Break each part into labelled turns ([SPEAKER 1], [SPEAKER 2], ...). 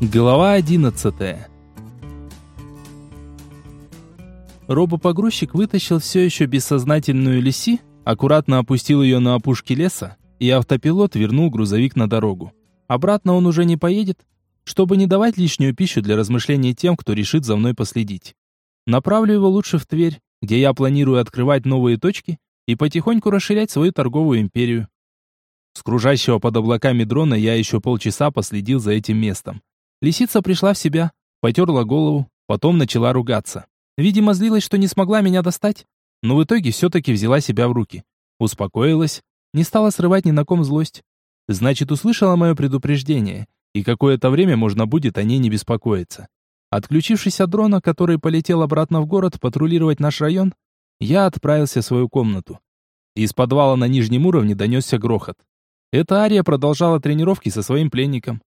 [SPEAKER 1] Глава 11. Робопогрузчик вытащил все еще бессознательную лиси, аккуратно опустил ее на опушке леса, и автопилот вернул грузовик на дорогу. Обратно он уже не поедет, чтобы не давать лишнюю пищу для размышлений тем, кто решит за мной последить. Направлю его лучше в Тверь, где я планирую открывать новые точки и потихоньку расширять свою торговую империю. С кружащего под облаками дрона я еще полчаса последил за этим местом. Лисица пришла в себя, потерла голову, потом начала ругаться. Видимо, злилась, что не смогла меня достать, но в итоге все-таки взяла себя в руки. Успокоилась, не стала срывать ни на ком злость. Значит, услышала мое предупреждение, и какое-то время можно будет о ней не беспокоиться. Отключившись от дрона, который полетел обратно в город патрулировать наш район, я отправился в свою комнату. Из подвала на нижнем уровне донесся грохот. Эта Ария продолжала тренировки со своим пленником.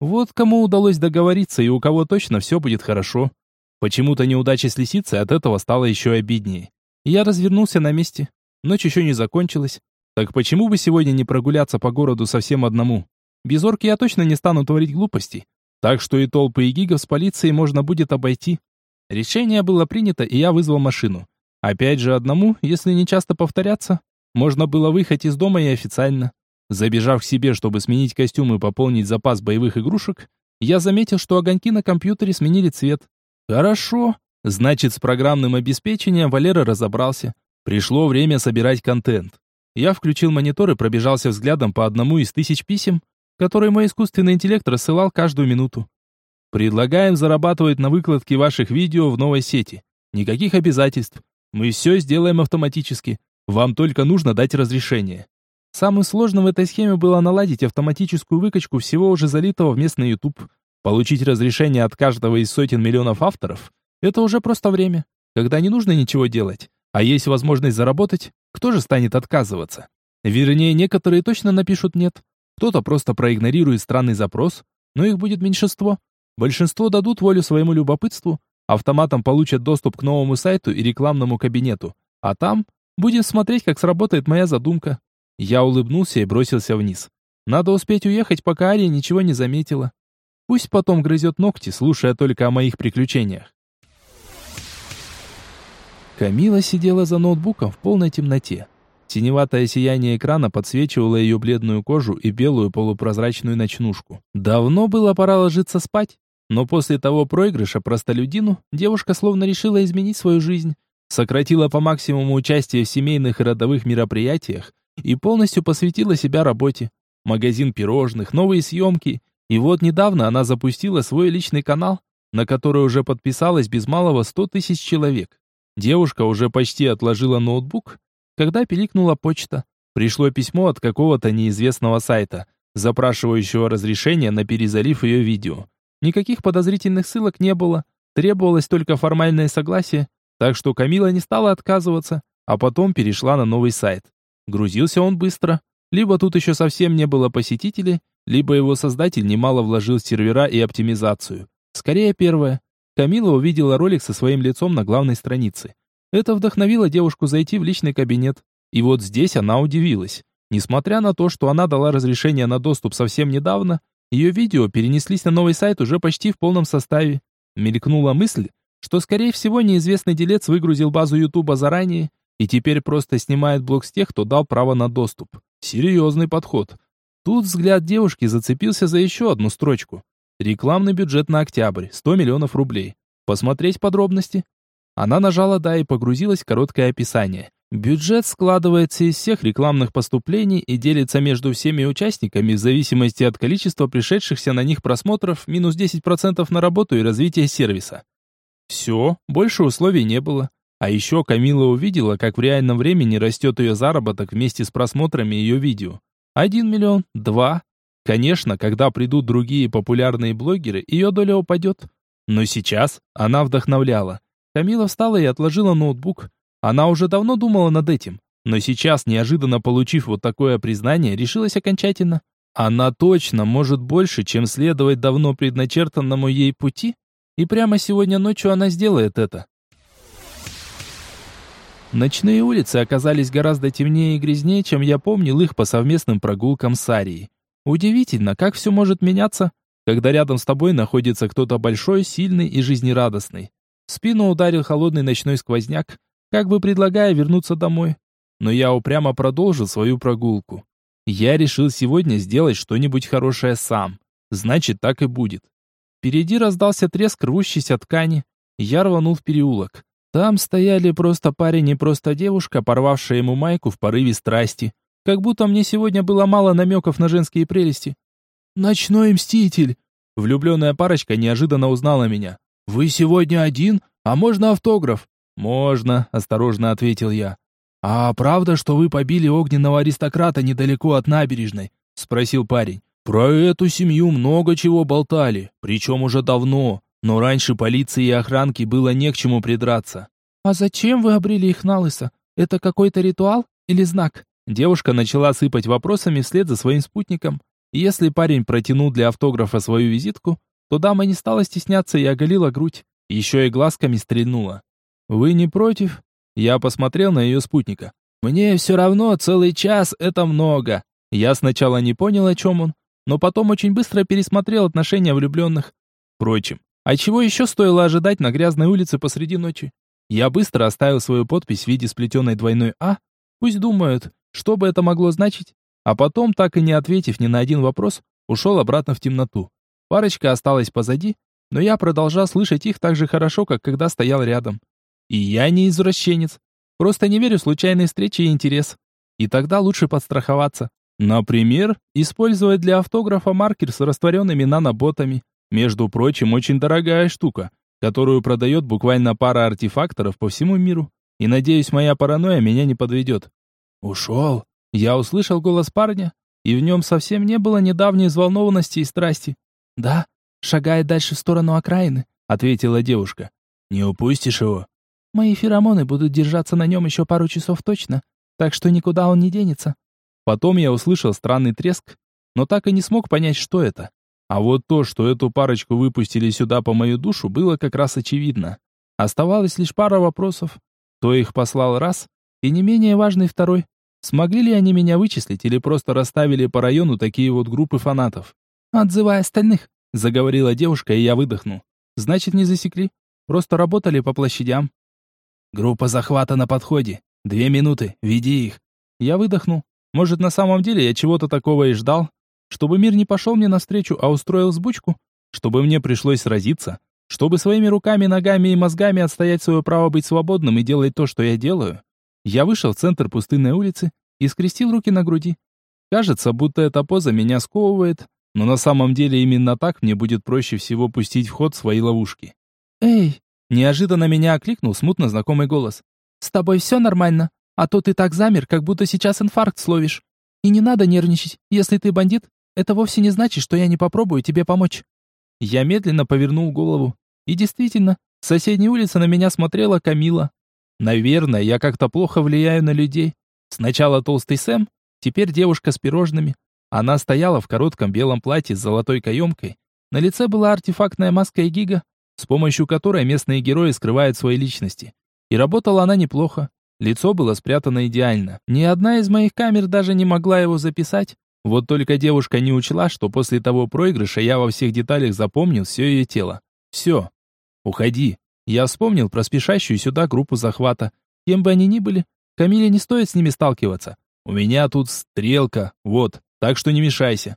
[SPEAKER 1] Вот кому удалось договориться и у кого точно все будет хорошо. Почему-то неудача с лисицей от этого стала еще обиднее. Я развернулся на месте. Ночь еще не закончилась. Так почему бы сегодня не прогуляться по городу совсем одному? Без орки я точно не стану творить глупостей. Так что и толпы и гигов с полицией можно будет обойти. Решение было принято, и я вызвал машину. Опять же одному, если не часто повторяться, можно было выехать из дома и официально. Забежав к себе, чтобы сменить костюм и пополнить запас боевых игрушек, я заметил, что огоньки на компьютере сменили цвет. Хорошо. Значит, с программным обеспечением Валера разобрался. Пришло время собирать контент. Я включил монитор и пробежался взглядом по одному из тысяч писем, которые мой искусственный интеллект рассылал каждую минуту. Предлагаем зарабатывать на выкладке ваших видео в новой сети. Никаких обязательств. Мы все сделаем автоматически. Вам только нужно дать разрешение. Самым сложным в этой схеме было наладить автоматическую выкачку всего уже залитого в местный YouTube. Получить разрешение от каждого из сотен миллионов авторов – это уже просто время, когда не нужно ничего делать, а есть возможность заработать, кто же станет отказываться? Вернее, некоторые точно напишут «нет». Кто-то просто проигнорирует странный запрос, но их будет меньшинство. Большинство дадут волю своему любопытству, автоматом получат доступ к новому сайту и рекламному кабинету, а там будем смотреть, как сработает моя задумка. Я улыбнулся и бросился вниз. Надо успеть уехать, пока Ария ничего не заметила. Пусть потом грызет ногти, слушая только о моих приключениях. Камила сидела за ноутбуком в полной темноте. Синеватое сияние экрана подсвечивало ее бледную кожу и белую полупрозрачную ночнушку. Давно было пора ложиться спать, но после того проигрыша простолюдину девушка словно решила изменить свою жизнь. Сократила по максимуму участие в семейных и родовых мероприятиях и полностью посвятила себя работе. Магазин пирожных, новые съемки. И вот недавно она запустила свой личный канал, на который уже подписалось без малого 100 тысяч человек. Девушка уже почти отложила ноутбук, когда пиликнула почта. Пришло письмо от какого-то неизвестного сайта, запрашивающего разрешение на перезалив ее видео. Никаких подозрительных ссылок не было, требовалось только формальное согласие, так что Камила не стала отказываться, а потом перешла на новый сайт. Грузился он быстро. Либо тут еще совсем не было посетителей, либо его создатель немало вложил в сервера и оптимизацию. Скорее первое. Камила увидела ролик со своим лицом на главной странице. Это вдохновило девушку зайти в личный кабинет. И вот здесь она удивилась. Несмотря на то, что она дала разрешение на доступ совсем недавно, ее видео перенеслись на новый сайт уже почти в полном составе. Мелькнула мысль, что скорее всего неизвестный делец выгрузил базу Ютуба заранее и теперь просто снимает блок с тех, кто дал право на доступ. Серьезный подход. Тут взгляд девушки зацепился за еще одну строчку. Рекламный бюджет на октябрь, 100 миллионов рублей. Посмотреть подробности? Она нажала «Да» и погрузилась в короткое описание. Бюджет складывается из всех рекламных поступлений и делится между всеми участниками в зависимости от количества пришедшихся на них просмотров минус 10% на работу и развитие сервиса. Все, больше условий не было. А еще Камила увидела, как в реальном времени растет ее заработок вместе с просмотрами ее видео. Один миллион, два. Конечно, когда придут другие популярные блогеры, ее доля упадет. Но сейчас она вдохновляла. Камила встала и отложила ноутбук. Она уже давно думала над этим. Но сейчас, неожиданно получив вот такое признание, решилась окончательно. Она точно может больше, чем следовать давно предначертанному ей пути. И прямо сегодня ночью она сделает это. Ночные улицы оказались гораздо темнее и грязнее, чем я помнил их по совместным прогулкам с Арией. Удивительно, как все может меняться. когда рядом с тобой находится кто-то большой, сильный и жизнерадостный. В спину ударил холодный ночной сквозняк, как бы предлагая вернуться домой. Но я упрямо продолжил свою прогулку. Я решил сегодня сделать что-нибудь хорошее сам. Значит, так и будет. Впереди раздался треск рвущейся ткани. Я рванул в переулок. Там стояли просто парень и просто девушка, порвавшая ему майку в порыве страсти. Как будто мне сегодня было мало намеков на женские прелести. «Ночной мститель!» Влюбленная парочка неожиданно узнала меня. «Вы сегодня один? А можно автограф?» «Можно», — осторожно ответил я. «А правда, что вы побили огненного аристократа недалеко от набережной?» — спросил парень. «Про эту семью много чего болтали, причем уже давно, но раньше полиции и охранке было не к чему придраться». «А зачем вы обрели их на лысо? Это какой-то ритуал или знак?» Девушка начала сыпать вопросами вслед за своим спутником. И если парень протянул для автографа свою визитку, то дама не стала стесняться и оголила грудь, еще и глазками стрельнула. «Вы не против?» Я посмотрел на ее спутника. «Мне все равно, целый час — это много». Я сначала не понял, о чем он, но потом очень быстро пересмотрел отношения влюбленных. Впрочем, а чего еще стоило ожидать на грязной улице посреди ночи? Я быстро оставил свою подпись в виде сплетенной двойной «А». Пусть думают, что бы это могло значить. А потом, так и не ответив ни на один вопрос, ушел обратно в темноту. Парочка осталась позади, но я продолжал слышать их так же хорошо, как когда стоял рядом. И я не извращенец. Просто не верю в случайные встречи и интерес. И тогда лучше подстраховаться. Например, использовать для автографа маркер с растворенными наноботами. Между прочим, очень дорогая штука, которую продает буквально пара артефакторов по всему миру. И надеюсь, моя паранойя меня не подведет. Ушел. Я услышал голос парня, и в нем совсем не было недавней взволнованности и страсти. Да, шагает дальше в сторону окраины, ответила девушка. Не упустишь его. Мои феромоны будут держаться на нем еще пару часов точно, так что никуда он не денется. Потом я услышал странный треск, но так и не смог понять, что это. А вот то, что эту парочку выпустили сюда по мою душу, было как раз очевидно. Оставалось лишь пара вопросов. Кто их послал раз, и не менее важный второй. Смогли ли они меня вычислить или просто расставили по району такие вот группы фанатов? «Отзывай остальных», — заговорила девушка, и я выдохнул. «Значит, не засекли. Просто работали по площадям. Группа захвата на подходе. Две минуты, веди их. Я выдохнул. Может, на самом деле я чего-то такого и ждал? Чтобы мир не пошел мне навстречу, а устроил сбучку? Чтобы мне пришлось сразиться? Чтобы своими руками, ногами и мозгами отстоять свое право быть свободным и делать то, что я делаю? Я вышел в центр пустынной улицы и скрестил руки на груди. Кажется, будто эта поза меня сковывает, но на самом деле именно так мне будет проще всего пустить в ход свои ловушки. «Эй!» Неожиданно меня окликнул смутно знакомый голос. «С тобой все нормально? А то ты так замер, как будто сейчас инфаркт словишь. И не надо нервничать. Если ты бандит, это вовсе не значит, что я не попробую тебе помочь». Я медленно повернул голову. И действительно, с соседней улицы на меня смотрела Камила. Наверное, я как-то плохо влияю на людей. Сначала толстый Сэм, теперь девушка с пирожными. Она стояла в коротком белом платье с золотой каемкой. На лице была артефактная маска Эгига, с помощью которой местные герои скрывают свои личности. И работала она неплохо. Лицо было спрятано идеально. Ни одна из моих камер даже не могла его записать. Вот только девушка не учла, что после того проигрыша я во всех деталях запомнил все ее тело. Все. Уходи. Я вспомнил про спешащую сюда группу захвата. Кем бы они ни были, Камиле не стоит с ними сталкиваться. У меня тут стрелка, вот, так что не мешайся.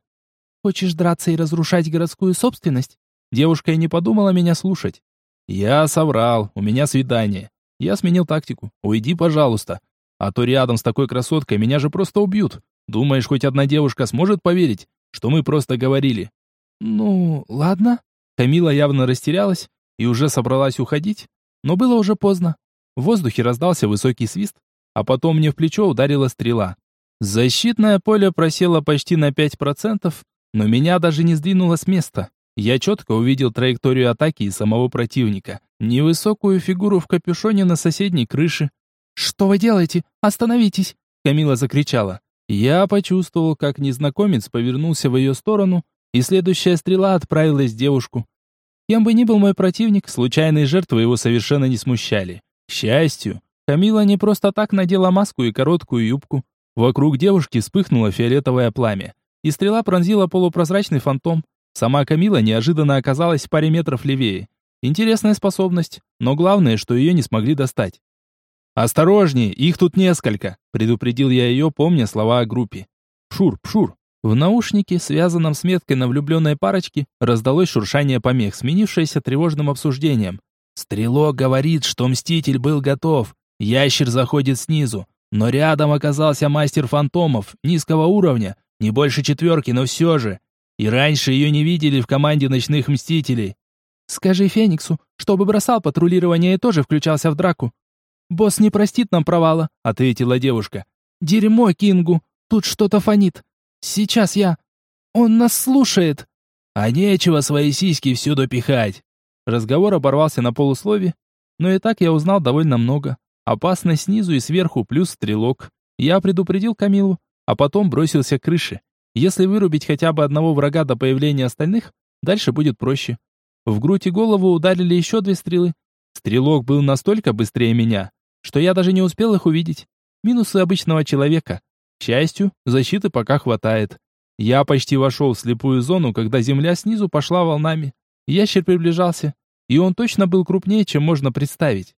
[SPEAKER 1] Хочешь драться и разрушать городскую собственность? Девушка и не подумала меня слушать. Я соврал, у меня свидание. Я сменил тактику. Уйди, пожалуйста. А то рядом с такой красоткой меня же просто убьют. Думаешь, хоть одна девушка сможет поверить, что мы просто говорили? Ну, ладно. Камила явно растерялась и уже собралась уходить, но было уже поздно. В воздухе раздался высокий свист, а потом мне в плечо ударила стрела. Защитное поле просело почти на 5%, но меня даже не сдвинуло с места. Я четко увидел траекторию атаки и самого противника. Невысокую фигуру в капюшоне на соседней крыше. «Что вы делаете? Остановитесь!» Камила закричала. Я почувствовал, как незнакомец повернулся в ее сторону, и следующая стрела отправилась в девушку. Кем бы ни был мой противник, случайные жертвы его совершенно не смущали. К счастью, Камила не просто так надела маску и короткую юбку. Вокруг девушки вспыхнуло фиолетовое пламя, и стрела пронзила полупрозрачный фантом, Сама Камила неожиданно оказалась в паре метров левее. Интересная способность, но главное, что ее не смогли достать. «Осторожнее, их тут несколько», — предупредил я ее, помня слова о группе. «Пшур, пшур». В наушнике, связанном с меткой на влюбленной парочке, раздалось шуршание помех, сменившееся тревожным обсуждением. «Стрелок говорит, что Мститель был готов. Ящер заходит снизу. Но рядом оказался мастер фантомов, низкого уровня, не больше четверки, но все же. И раньше ее не видели в команде ночных мстителей. Скажи Фениксу, чтобы бросал патрулирование и тоже включался в драку. Босс не простит нам провала, ответила девушка. Дерьмо Кингу, тут что-то фонит. Сейчас я... Он нас слушает. А нечего свои сиськи всюду пихать. Разговор оборвался на полуслове, но и так я узнал довольно много. Опасность снизу и сверху, плюс стрелок. Я предупредил Камилу, а потом бросился к крыше. Если вырубить хотя бы одного врага до появления остальных, дальше будет проще. В грудь и голову ударили еще две стрелы. Стрелок был настолько быстрее меня, что я даже не успел их увидеть. Минусы обычного человека. К счастью, защиты пока хватает. Я почти вошел в слепую зону, когда земля снизу пошла волнами. Ящер приближался, и он точно был крупнее, чем можно представить.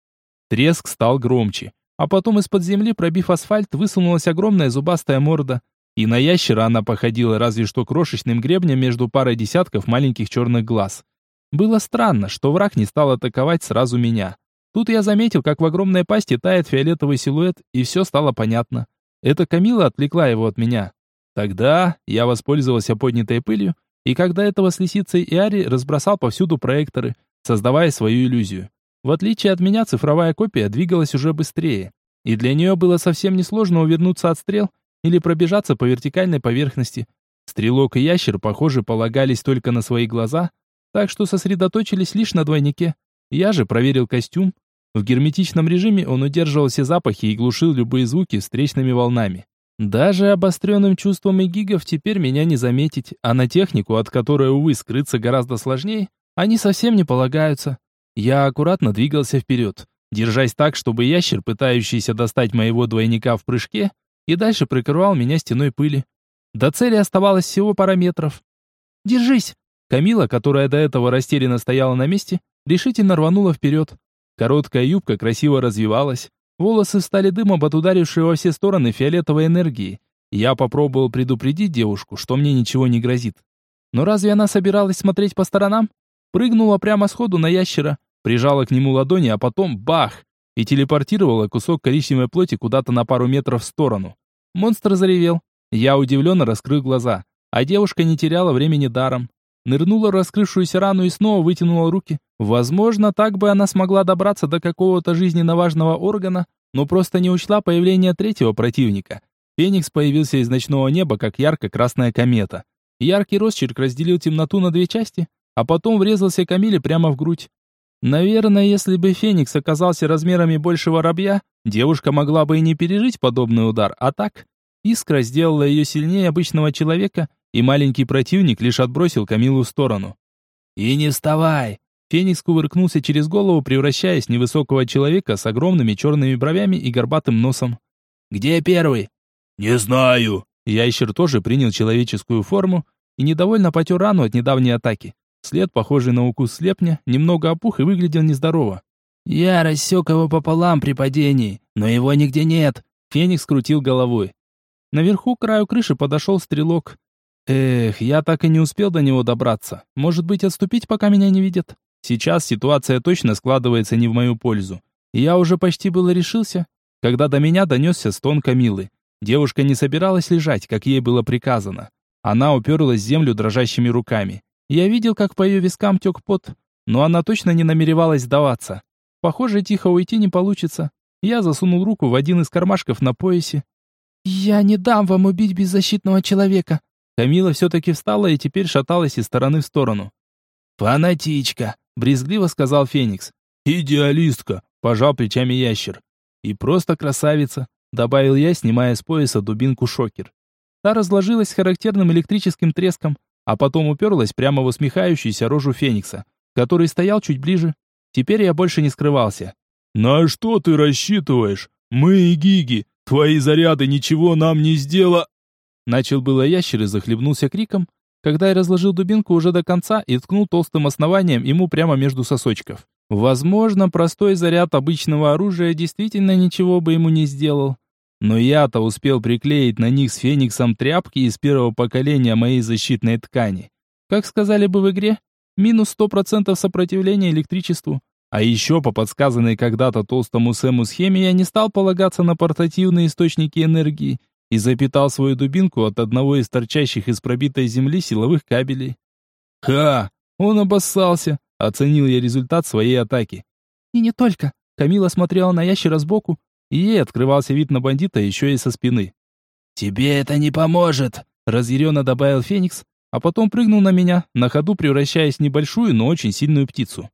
[SPEAKER 1] Треск стал громче, а потом из-под земли, пробив асфальт, высунулась огромная зубастая морда. И на ящера она походила разве что крошечным гребнем между парой десятков маленьких черных глаз. Было странно, что враг не стал атаковать сразу меня. Тут я заметил, как в огромной пасти тает фиолетовый силуэт, и все стало понятно. Это Камила отвлекла его от меня. Тогда я воспользовался поднятой пылью, и когда этого с лисицей и Ари разбросал повсюду проекторы, создавая свою иллюзию. В отличие от меня, цифровая копия двигалась уже быстрее, и для нее было совсем несложно увернуться от стрел или пробежаться по вертикальной поверхности. Стрелок и ящер, похоже, полагались только на свои глаза, так что сосредоточились лишь на двойнике. Я же проверил костюм. В герметичном режиме он удерживал все запахи и глушил любые звуки встречными волнами. Даже обостренным чувством эгигов теперь меня не заметить, а на технику, от которой, увы, скрыться гораздо сложнее, они совсем не полагаются. Я аккуратно двигался вперед, держась так, чтобы ящер, пытающийся достать моего двойника в прыжке, и дальше прикрывал меня стеной пыли. До цели оставалось всего пара метров. «Держись!» Камила, которая до этого растерянно стояла на месте, решительно рванула вперед. Короткая юбка красиво развивалась, волосы стали дымом от ударившей во все стороны фиолетовой энергии. Я попробовал предупредить девушку, что мне ничего не грозит. Но разве она собиралась смотреть по сторонам? Прыгнула прямо сходу на ящера, прижала к нему ладони, а потом бах! И телепортировала кусок коричневой плоти куда-то на пару метров в сторону. Монстр заревел. Я удивленно раскрыл глаза, а девушка не теряла времени даром. Нырнула в раскрывшуюся рану и снова вытянула руки. Возможно, так бы она смогла добраться до какого-то жизненно важного органа, но просто не учла появление третьего противника. Феникс появился из ночного неба, как ярко-красная комета. Яркий росчерк разделил темноту на две части, а потом врезался Камиле прямо в грудь. Наверное, если бы Феникс оказался размерами больше воробья, девушка могла бы и не пережить подобный удар, а так... Искра сделала ее сильнее обычного человека, и маленький противник лишь отбросил Камилу в сторону. «И не вставай!» Феникс кувыркнулся через голову, превращаясь в невысокого человека с огромными черными бровями и горбатым носом. «Где первый?»
[SPEAKER 2] «Не знаю».
[SPEAKER 1] Ящер тоже принял человеческую форму и недовольно потер рану от недавней атаки. След, похожий на укус слепня, немного опух и выглядел нездорово.
[SPEAKER 2] «Я рассек его пополам при падении, но его нигде нет», —
[SPEAKER 1] Феникс крутил головой. Наверху к краю крыши подошел стрелок. Эх, я так и не успел до него добраться. Может быть, отступить, пока меня не видят? Сейчас ситуация точно складывается не в мою пользу. я уже почти было решился, когда до меня донесся стон Камилы. Девушка не собиралась лежать, как ей было приказано. Она уперлась в землю дрожащими руками. Я видел, как по ее вискам тек пот, но она точно не намеревалась сдаваться. Похоже, тихо уйти не получится. Я засунул руку в один из кармашков на поясе. «Я не дам вам убить беззащитного человека!» Камила все-таки встала и теперь шаталась из стороны в сторону.
[SPEAKER 2] «Фанатичка!» — брезгливо сказал Феникс.
[SPEAKER 1] «Идеалистка!» — пожал плечами ящер. «И просто красавица!» — добавил я, снимая с пояса дубинку шокер. Та разложилась с характерным электрическим треском, а потом уперлась прямо в усмехающуюся рожу Феникса, который стоял чуть ближе. Теперь я больше не скрывался.
[SPEAKER 3] «На что ты рассчитываешь? Мы и Гиги, твои заряды ничего нам не сдела...»
[SPEAKER 1] Начал было ящер и захлебнулся криком, когда я разложил дубинку уже до конца и ткнул толстым основанием ему прямо между сосочков. Возможно, простой заряд обычного оружия действительно ничего бы ему не сделал. Но я-то успел приклеить на них с Фениксом тряпки из первого поколения моей защитной ткани. Как сказали бы в игре, минус 100% сопротивления электричеству. А еще по подсказанной когда-то толстому Сэму схеме я не стал полагаться на портативные источники энергии и запитал свою дубинку от одного из торчащих из пробитой земли силовых кабелей. «Ха! Он обоссался!» — оценил я результат своей атаки. И не только. Камила смотрела на ящера сбоку, и ей открывался вид на бандита еще и со спины.
[SPEAKER 2] «Тебе это не поможет!» — разъяренно добавил Феникс, а потом прыгнул на меня, на ходу превращаясь в небольшую, но очень сильную птицу.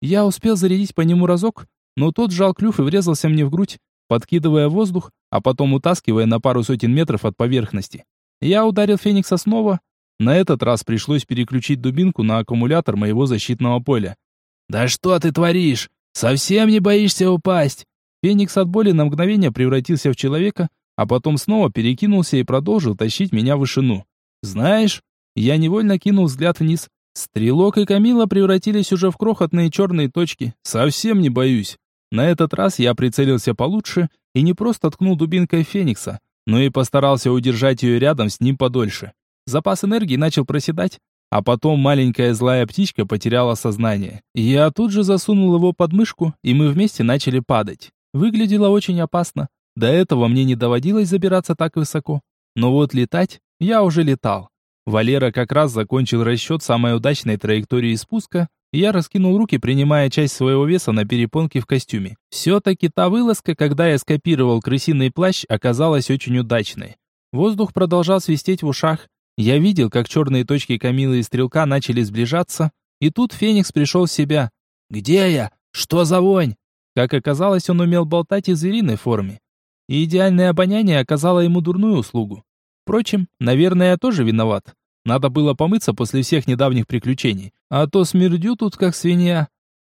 [SPEAKER 1] Я успел зарядить по нему разок, но тот сжал клюв и врезался мне в грудь, подкидывая воздух, а потом утаскивая на пару сотен метров от поверхности. Я ударил Феникса снова. На этот раз пришлось переключить дубинку на аккумулятор моего защитного поля.
[SPEAKER 2] «Да что ты творишь? Совсем не боишься упасть?»
[SPEAKER 1] Феникс от боли на мгновение превратился в человека, а потом снова перекинулся и продолжил тащить меня в вышину. «Знаешь...» Я невольно кинул взгляд вниз. Стрелок и Камила превратились уже в крохотные черные точки. Совсем не боюсь. На этот раз я прицелился получше и не просто ткнул дубинкой Феникса, но и постарался удержать ее рядом с ним подольше. Запас энергии начал проседать, а потом маленькая злая птичка потеряла сознание. Я тут же засунул его под мышку, и мы вместе начали падать. Выглядело очень опасно. До этого мне не доводилось забираться так высоко. Но вот летать я уже летал. Валера как раз закончил расчет самой удачной траектории спуска, я раскинул руки, принимая часть своего веса на перепонки в костюме. Все-таки та вылазка, когда я скопировал крысиный плащ, оказалась очень удачной. Воздух продолжал свистеть в ушах. Я видел, как черные точки Камилы и Стрелка начали сближаться, и тут Феникс пришел в себя.
[SPEAKER 2] «Где я? Что за вонь?»
[SPEAKER 1] Как оказалось, он умел болтать и в звериной форме. И идеальное обоняние оказало ему дурную услугу. Впрочем, наверное, я тоже виноват. Надо было помыться после всех недавних приключений, а то смердю тут как свинья.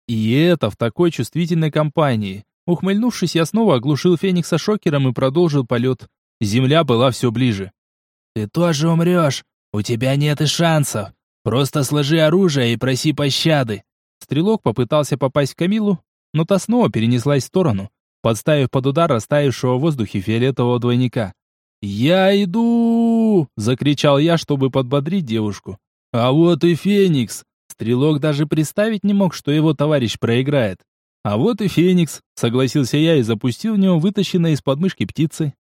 [SPEAKER 1] И это в такой чувствительной компании. Ухмыльнувшись, я снова оглушил Феникса шокером и продолжил полет. Земля была все ближе.
[SPEAKER 2] «Ты тоже умрешь. У тебя нет и шансов. Просто сложи оружие и проси пощады».
[SPEAKER 1] Стрелок попытался попасть в Камилу, но та снова перенеслась в сторону, подставив под удар растаявшего в воздухе фиолетового двойника. «Я иду!» — закричал я, чтобы подбодрить девушку. «А вот и Феникс!» Стрелок даже представить не мог, что его товарищ проиграет. «А вот и Феникс!» — согласился я и запустил в него вытащенной из подмышки птицы.